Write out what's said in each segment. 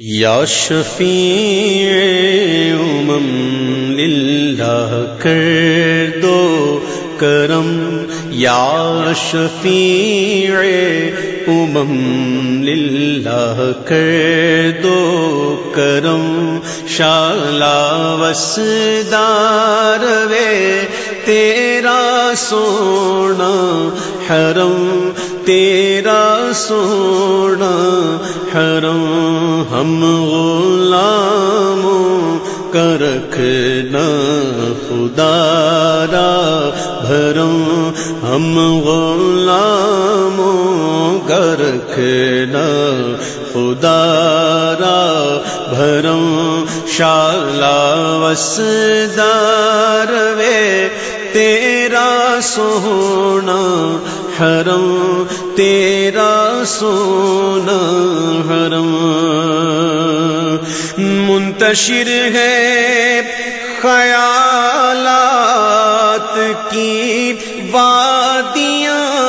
یا شفیع امم للہ کر دو کرم یا شفیع امم للہ کر دو کرم شالا وسدار وے تیرا سونا حرم تیرا سونا حرم ہم غلاموں کا رکھنا خدا را بھرم ہم غلاموں کا رکھنا خدا را بھرم شالا وسدار وے تیرا سونا حرم تیرا سونا حرم۔ منتشر ہے خیالات کی وادیاں۔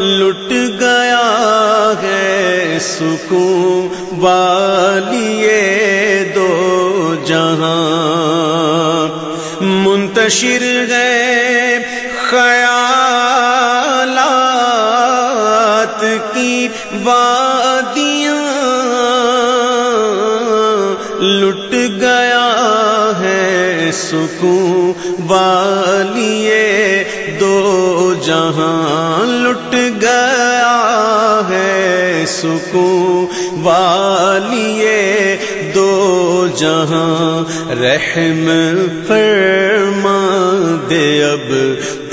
لٹ گیا ہے سکون والیے منتشر گئے خیالات کی وادیاں لٹ گیا ہے سکون والیے دو جہاں لٹ گیا ہے سکون والیے دو جہاں رحم فرما دے اب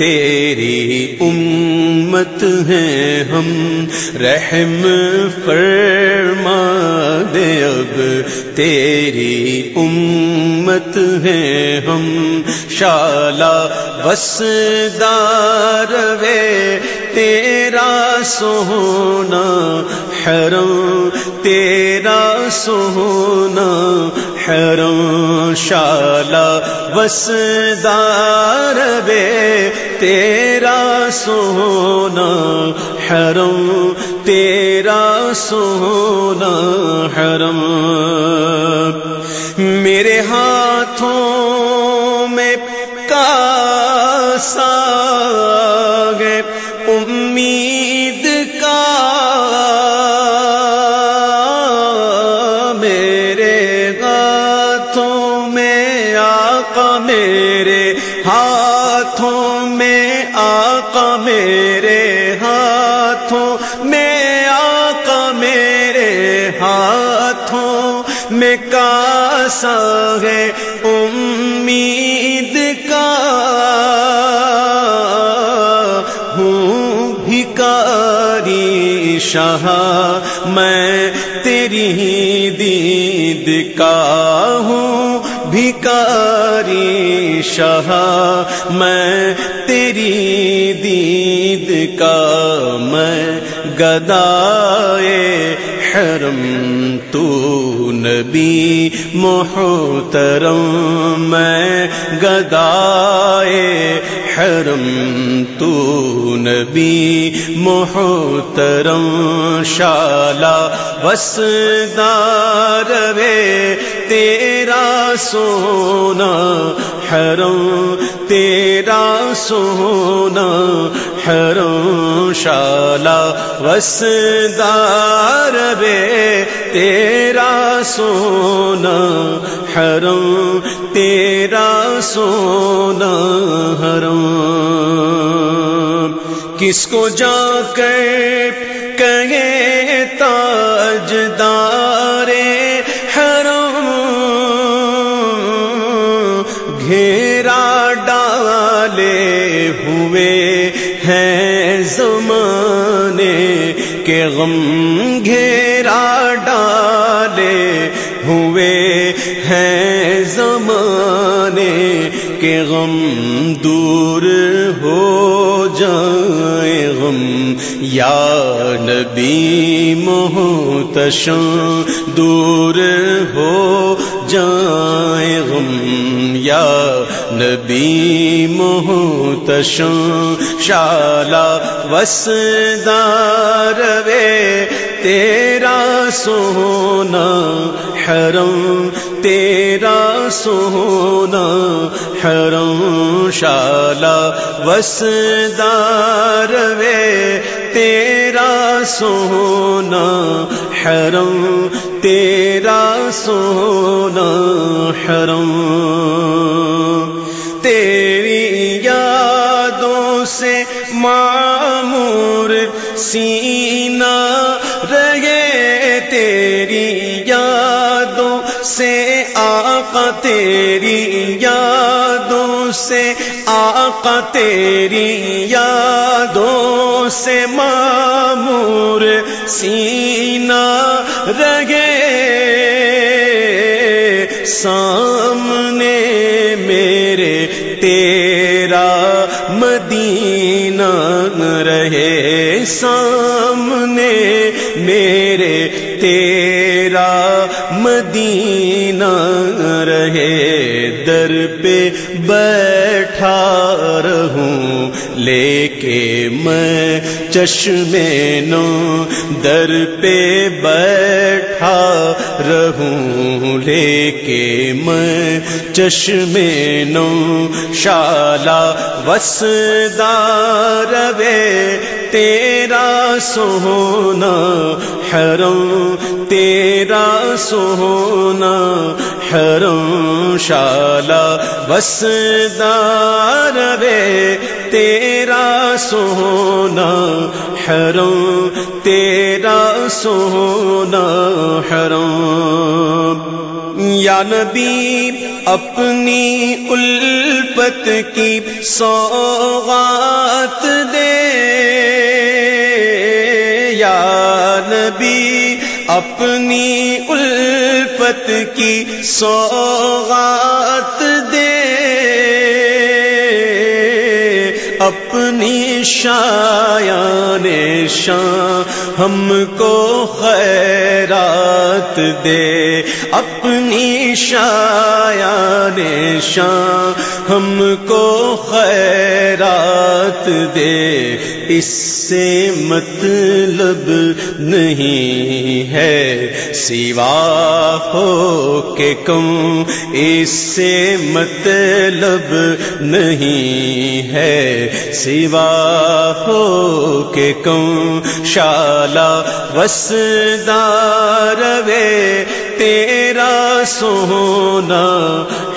تیری امت ہیں ہم، رحم فرما دے اب۔ تیری امت ہیں ہم، شالا وسدار وے۔ تیرا سونا حرم، تیرا سونا حرم شالا وسدار وے تیرا سونا حرم تیرا سونا حرم میرے ہاتھوں میں کا میرے ہاتھوں میں آقا میرے ہاتھوں میں آقا میرے ہاتھوں میں کاسا ہے امید کا ہوں بھکاری شاہ میں تیری دید کا شاہ، میں تیری دید کا میں گدائے حرم، تو نبی محترم، میں گدائے حرم، تو نبی محترم شالا وسدار وے تیرا سونا حرم، تیرا سونا حرم شالا وسدار وے تیرا سونا حرم، تیرا سونا حرم۔ کس کو جا کر کہے تاجدار حرم گھیرا ڈالے ہوئے ہیں زمانے کے غم گھیرا ڈالے ہوئے ہیں زمانے کے غم دور غم، یا نبی محتشم دور ہو جائے غم، یا نبی محتشم شالا وسدار وے تیرا سونا حرم تیرا سونا، حرم شالا، وسدار وے، تیرا سونا، حرم، تیرا سونا، حرم۔ تیری یادوں سے معمور سینا رہے، تیری یادوں سے آقا تیری یادوں سے، آقا تیری یادوں سے معمور سینا رہے سامنے میرے تیرا مدینہ رہے، سامنے میرے تیرا مدینہ رہے در پہ بیٹھا رہوں لے کے میں چشمے نو در پہ بیٹھا رہوں لے کے میں چشمے نو شالا وسدار وے تیرا سونا حرم، تیرا سونا حرم شالا وسدار وے تیرا سونا حرم تیرا سونا حرم یا نبی، اپنی الفت کی سوغات دے۔ یا نبی، اپنی الفت کی سوغات دے۔ اپنی شایان شان ہم کو خیرات دے۔ اپنی شایان شان ہم کو خیرات دے۔ اس سے مطلب نہیں ہے۔ سوا ہو کے کم، اس سے مطلب نہیں ہے۔ سوا ہو کے کم، شالا وسدار وے تیرا سونا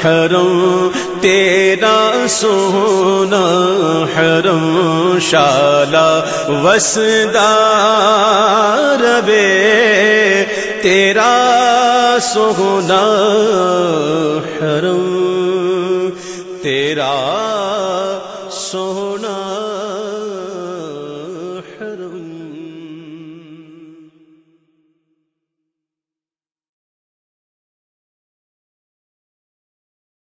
حرم تیرا سونا حرم شالا وسدار وے تیرا سونا حرم تیرا سونا